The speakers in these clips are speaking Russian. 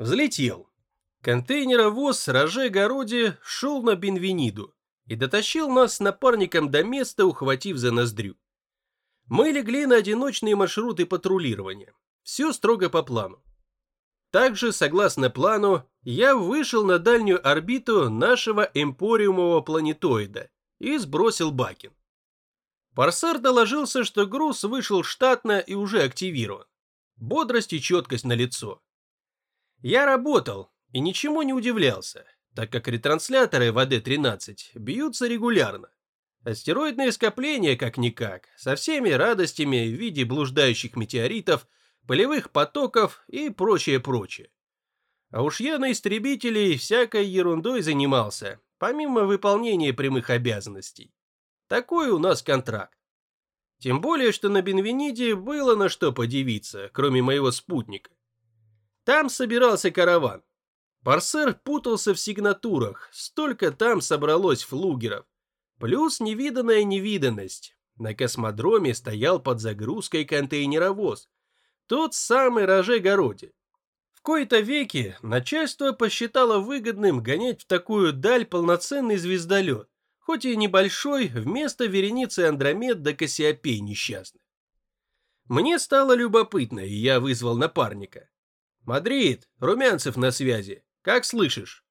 Взлетел. Контейнеровоз Роже-Городе шел на Бенвениду и дотащил нас с напарником до места, ухватив за ноздрю. Мы легли на одиночные маршруты патрулирования. Все строго по плану. Также, согласно плану, я вышел на дальнюю орбиту нашего эмпориумового планетоида и сбросил Бакин. Парсар доложился, что груз вышел штатно и уже активирован. Бодрость и четкость на лицо. Я работал и ничему не удивлялся, так как ретрансляторы в АД-13 бьются регулярно. Астероидные скопления, как-никак, со всеми радостями в виде блуждающих метеоритов, полевых потоков и прочее-прочее. А уж я на истребителей всякой ерундой занимался, помимо выполнения прямых обязанностей. Такой у нас контракт. Тем более, что на Бенвениде было на что подивиться, кроме моего спутника. Там собирался караван. Парсер путался в сигнатурах, столько там собралось флугеров. Плюс невиданная невиданность. На космодроме стоял под загрузкой контейнеровоз. Тот самый Роже-Городе. В кои-то веки начальство посчитало выгодным гонять в такую даль полноценный звездолет, хоть и небольшой, вместо вереницы Андромед до Кассиопей несчастных. Мне стало любопытно, и я вызвал напарника. «Мадрид, Румянцев на связи. Как слышишь?»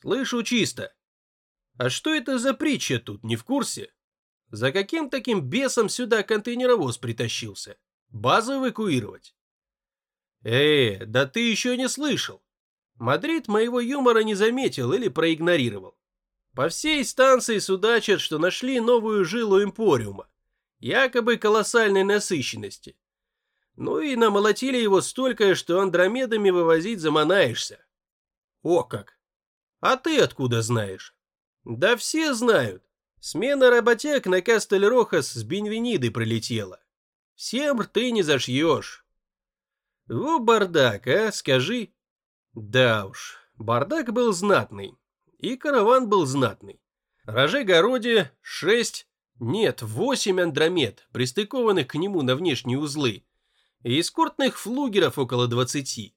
«Слышу чисто. А что это за притча тут, не в курсе? За каким таким бесом сюда контейнеровоз притащился? Базу эвакуировать? Э, да ты еще не слышал. Мадрид моего юмора не заметил или проигнорировал. По всей станции судачат, что нашли новую жилу Эмпориума, якобы колоссальной насыщенности. Ну и намолотили его столько, что андромедами вывозить заманаешься. О как! А ты откуда знаешь? Да все знают. Смена работяг на Кастель-Рохас с Бенвениды пролетела. Всем рты не зашьешь. Во бардак, а, скажи. Да уж, бардак был знатный. И караван был знатный. Роже-городе шесть, нет, восемь андромед, пристыкованных к нему на внешние узлы. И эскортных флугеров около двадцати.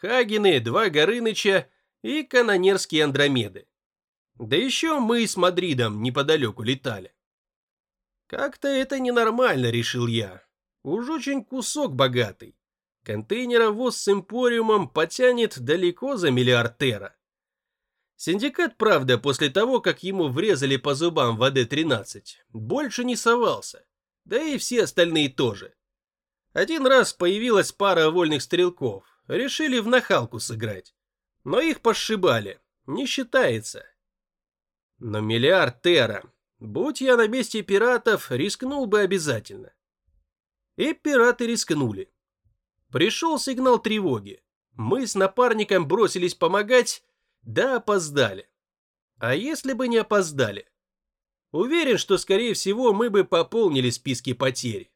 Хагины, два Горыныча и канонерские андромеды. Да еще мы с Мадридом неподалеку летали. Как-то это ненормально, решил я. Уж очень кусок богатый. Контейнеровоз с эмпориумом потянет далеко за миллиард тера. Синдикат, правда, после того, как ему врезали по зубам в АД-13, больше не совался. Да и все остальные тоже. Один раз появилась пара вольных стрелков. Решили внахалку сыграть. Но их посшибали. Не считается. Но миллиард тера. Будь я на месте пиратов, рискнул бы обязательно. И пираты рискнули. Пришел сигнал тревоги. Мы с напарником бросились помогать, да опоздали. А если бы не опоздали? Уверен, что, скорее всего, мы бы пополнили списки потерь.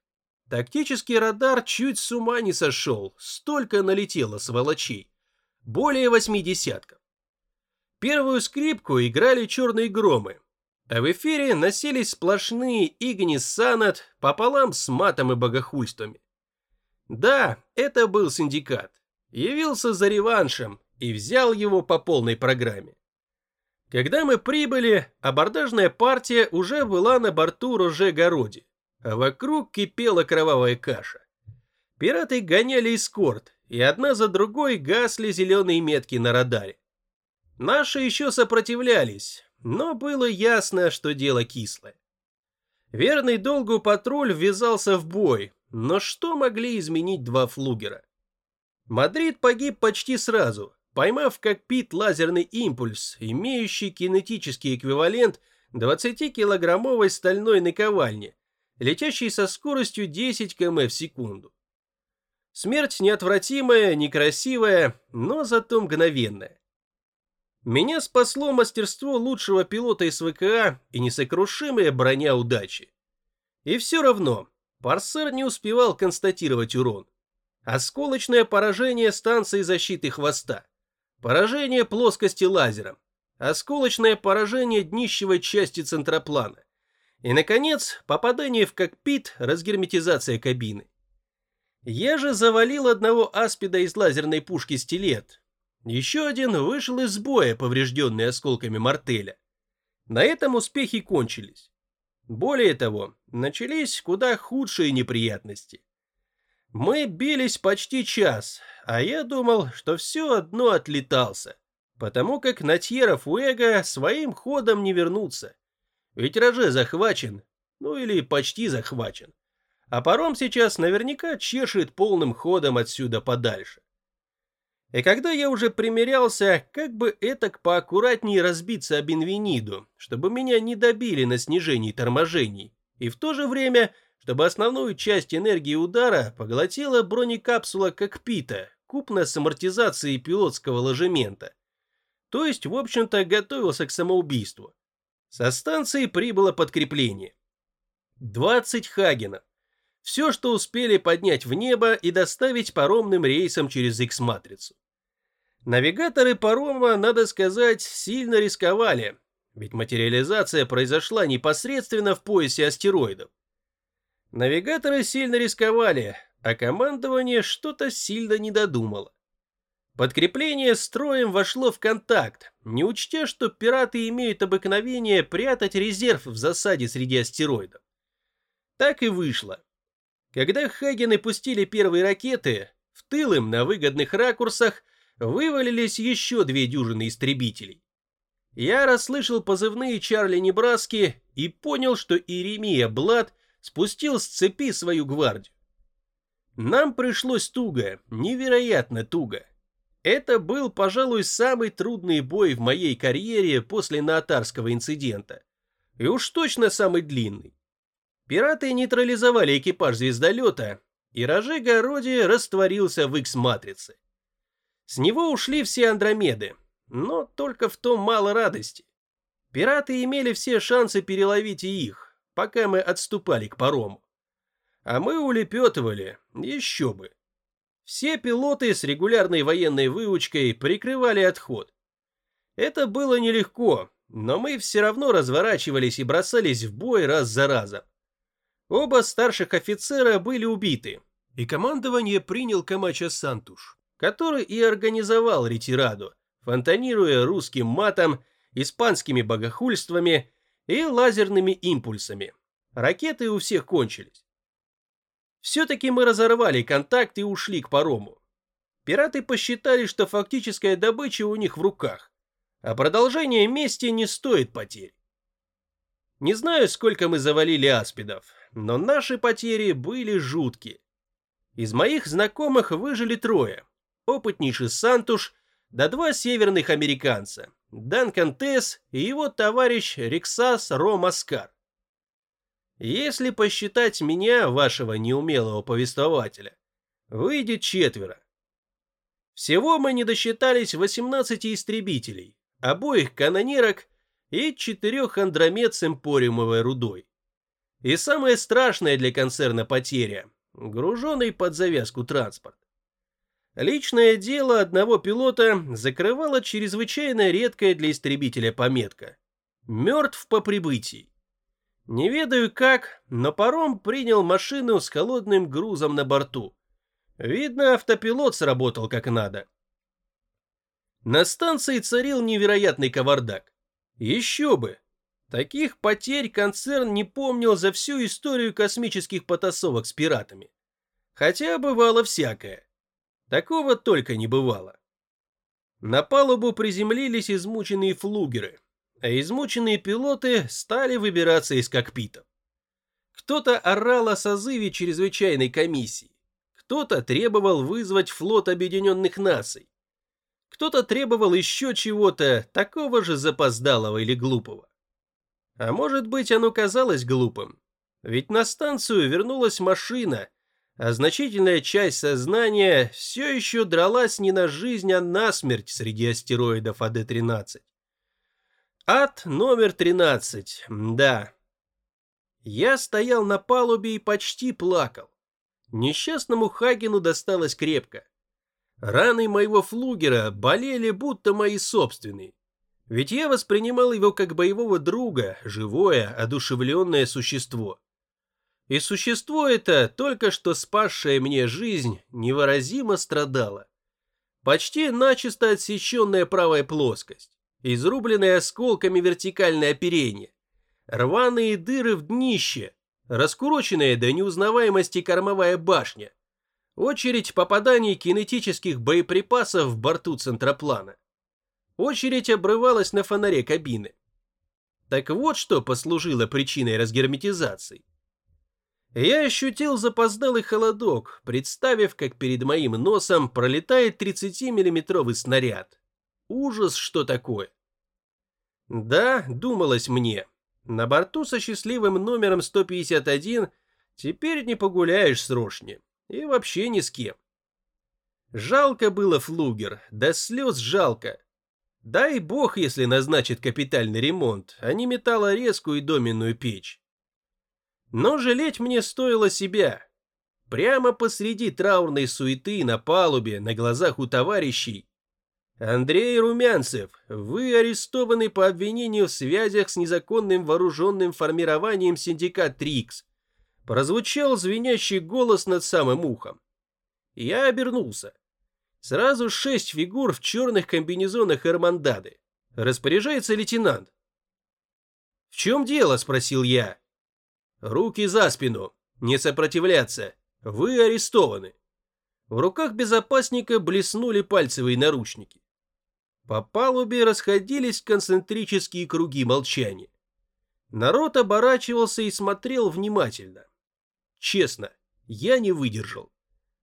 Тактический радар чуть с ума не сошел, столько налетело сволочей. Более восьми десятков. Первую скрипку играли черные громы, а в эфире носились сплошные Игнис Санат пополам с матом и богохульствами. Да, это был синдикат. Явился за реваншем и взял его по полной программе. Когда мы прибыли, абордажная партия уже была на борту Роже-Городе, а вокруг кипела кровавая каша. Пираты гоняли эскорт, и одна за другой гасли зеленые метки на радаре. Наши еще сопротивлялись, но было ясно, что дело кислое. Верный долгу патруль ввязался в бой, но что могли изменить два флугера? Мадрид погиб почти сразу, поймав в кокпит лазерный импульс, имеющий кинетический эквивалент 20-килограммовой стальной наковальни, летящей со скоростью 10 км в секунду. Смерть неотвратимая, некрасивая, но зато мгновенная. Меня спасло мастерство лучшего пилота из ВКА и несокрушимая броня удачи. И все равно, Парсер не успевал констатировать урон. Осколочное поражение станции защиты хвоста. Поражение плоскости лазером. Осколочное поражение днищевой части центроплана. И, наконец, попадание в кокпит, разгерметизация кабины. Я же завалил одного аспида из лазерной пушки стилет, Еще один вышел из боя, поврежденный осколками мартеля. На этом успехи кончились. Более того, начались куда худшие неприятности. Мы бились почти час, а я думал, что все одно отлетался, потому как Натьера Фуэго своим ходом не вернутся. Ведь Роже захвачен, ну или почти захвачен. А паром сейчас наверняка чешет полным ходом отсюда подальше. И когда я уже примерялся, как бы этак поаккуратнее разбиться об инвениду, чтобы меня не добили на снижении торможений, и в то же время, чтобы основную часть энергии удара поглотила бронекапсула кокпита, купно с амортизацией пилотского ложемента. То есть, в общем-то, готовился к самоубийству. Со станции прибыло подкрепление. 20 хагенов. Все, что успели поднять в небо и доставить паромным рейсом через X-матрицу. Навигаторы парома, надо сказать, сильно рисковали, ведь материализация произошла непосредственно в поясе астероидов. Навигаторы сильно рисковали, а командование что-то сильно не додумало. Подкрепление строем вошло в контакт, не учтя, что пираты имеют обыкновение прятать резерв в засаде среди астероидов. Так и вышло. Когда Хагены пустили первые ракеты, в тыл им на выгодных ракурсах вывалились еще две дюжины истребителей. Я расслышал позывные Чарли Небраски и понял, что Иеремия Блад спустил с цепи свою гвардию. Нам пришлось туго, невероятно туго. Это был, пожалуй, самый трудный бой в моей карьере после Наатарского инцидента. И уж точно самый длинный. Пираты нейтрализовали экипаж звездолета, и Рожега Роди растворился в X-матрице. С него ушли все Андромеды, но только в том мало радости. Пираты имели все шансы переловить и их, пока мы отступали к парому. А мы улепетывали, еще бы. Все пилоты с регулярной военной выучкой прикрывали отход. Это было нелегко, но мы все равно разворачивались и бросались в бой раз за разом. Оба старших офицера были убиты, и командование принял Камача Сантуш который и организовал ретираду, фонтанируя русским матом, испанскими богохульствами и лазерными импульсами. Ракеты у всех кончились. Все-таки мы разорвали контакт и ушли к парому. Пираты посчитали, что фактическая добыча у них в руках, а продолжение мести не стоит потерь. Не знаю, сколько мы завалили аспидов, но наши потери были жуткие. Из моих знакомых выжили трое, опытнейший Сантуш, да два северных американца, Данкан Тесс и его товарищ Рексас Ромаскар. Если посчитать меня, вашего неумелого повествователя, выйдет четверо. Всего мы не досчитались 18 истребителей, обоих канонерок и четырех андромед с эмпориумовой рудой. И самое страшное для концерна потеря – груженный под завязку транспорт. Личное дело одного пилота закрывала чрезвычайно редкая для истребителя пометка «Мертв по прибытии». Не ведаю как, но паром принял машину с холодным грузом на борту. Видно, автопилот сработал как надо. На станции царил невероятный кавардак. Еще бы! Таких потерь концерн не помнил за всю историю космических потасовок с пиратами. Хотя бывало всякое. Такого только не бывало. На палубу приземлились измученные флугеры, а измученные пилоты стали выбираться из кокпитов. Кто-то орал о созыве чрезвычайной комиссии, кто-то требовал вызвать флот Объединенных Наций, кто-то требовал еще чего-то такого же запоздалого или глупого. А может быть оно казалось глупым, ведь на станцию вернулась машина – а значительная часть сознания все еще дралась не на жизнь, а на смерть среди астероидов АД-13. Ад номер 13, да. Я стоял на палубе и почти плакал. Несчастному Хагену досталось крепко. Раны моего флугера болели, будто мои собственные. Ведь я воспринимал его как боевого друга, живое, одушевленное существо. И существо это, только что спасшее мне жизнь, невыразимо страдало. Почти начисто отсеченная правая плоскость, изрубленное осколками вертикальное оперение, рваные дыры в днище, раскуроченная до неузнаваемости кормовая башня, очередь попаданий кинетических боеприпасов в борту центроплана. Очередь обрывалась на фонаре кабины. Так вот что послужило причиной разгерметизации. Я ощутил запоздалый холодок, представив, как перед моим носом пролетает 30-миллиметровый снаряд. Ужас, что такое. Да, думалось мне, на борту со счастливым номером 151 теперь не погуляешь с Рошни. И вообще ни с кем. Жалко было флугер, до слез жалко. Дай бог, если назначит капитальный ремонт, а не металлорезку и доменную печь. Но жалеть мне стоило себя. Прямо посреди траурной суеты на палубе, на глазах у товарищей. Андрей Румянцев, вы арестованы по обвинению в связях с незаконным вооруженным формированием синдикат ТРИКС. Прозвучал звенящий голос над самым ухом. Я обернулся. Сразу шесть фигур в черных комбинезонах Эрмандады. Распоряжается лейтенант. «В чем дело?» – спросил я. Руки за спину. Не сопротивляться. Вы арестованы. В руках безопасника блеснули пальцевые наручники. По палубе расходились концентрические круги молчания. Народ оборачивался и смотрел внимательно. Честно, я не выдержал.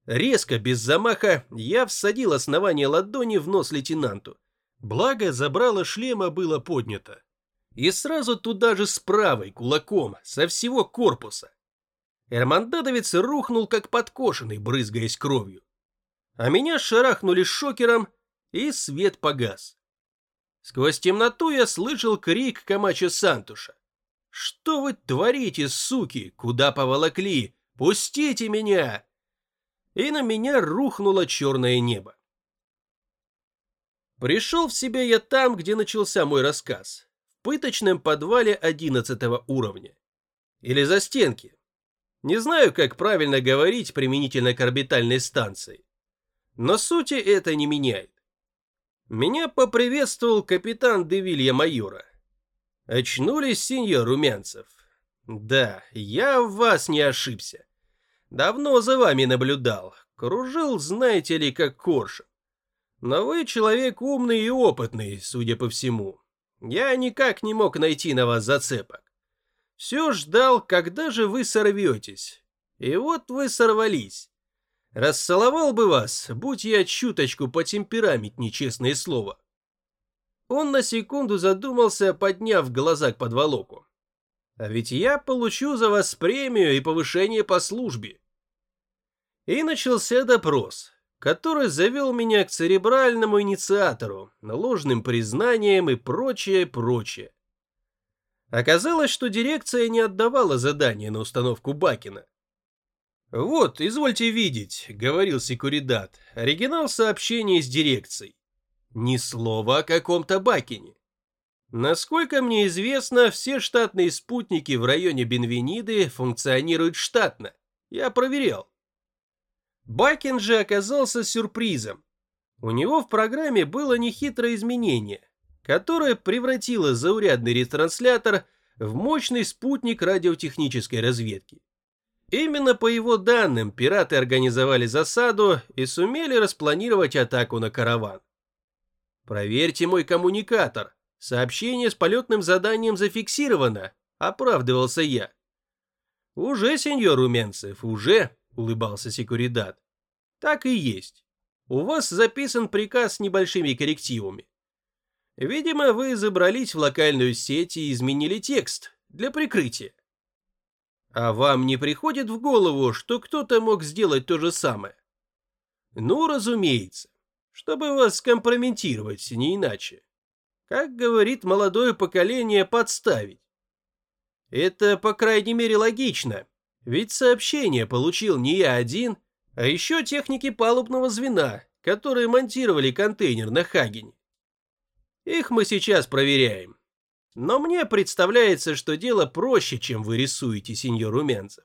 Резко, без замаха, я всадил основание ладони в нос лейтенанту. Благо, забрало шлема было поднято и сразу туда же с правой кулаком, со всего корпуса. Эрмандадовец рухнул как подкошенный, брызгаясь кровью. А меня шарахнули шокером, и свет погас. Сквозь темноту я слышал крик Камача Сантуша. «Что вы творите, суки? Куда поволокли? Пустите меня!» И на меня рухнуло черное небо. Пришел в себя я там, где начался мой рассказ пыточном подвале 11 уровня. Или за стенки. Не знаю, как правильно говорить применительно к орбитальной станции. Но сути это не меняет. Меня поприветствовал капитан Девилья Майора. Очнулись, сеньор Румянцев. Да, я в вас не ошибся. Давно за вами наблюдал. Кружил, знаете ли, как коршун. Но вы человек умный и опытный, судя по всему. Я никак не мог найти на вас зацепок. Все ждал, когда же вы сорветесь. И вот вы сорвались. Расцеловал бы вас, будь я чуточку по темперамент, честное слово. Он на секунду задумался, подняв глаза к подволоку. А ведь я получу за вас премию и повышение по службе. И начался допрос который завел меня к церебральному инициатору, ложным признаниям и прочее, прочее. Оказалось, что дирекция не отдавала задание на установку Бакина. «Вот, извольте видеть», — говорил секуридат, — оригинал сообщения с дирекцией. Ни слова о каком-то Бакине. Насколько мне известно, все штатные спутники в районе Бенвениды функционируют штатно. Я проверял. Бакин же оказался сюрпризом. У него в программе было нехитрое изменение, которое превратило заурядный ретранслятор в мощный спутник радиотехнической разведки. Именно по его данным пираты организовали засаду и сумели распланировать атаку на караван. «Проверьте мой коммуникатор. Сообщение с полетным заданием зафиксировано», — оправдывался я. «Уже, сеньор Румянцев, уже», улыбался Секуридат. Так и есть. У вас записан приказ с небольшими коррективами. Видимо, вы забрались в локальную сеть и изменили текст для прикрытия. А вам не приходит в голову, что кто-то мог сделать то же самое? Ну, разумеется, чтобы вас скомпрометировать, не иначе. Как говорит молодое поколение, подставить. Это, по крайней мере, логично, ведь сообщение получил не я один, а еще техники палубного звена, которые монтировали контейнер на Хагене. Их мы сейчас проверяем. Но мне представляется, что дело проще, чем вы рисуете, сеньор Румянцев.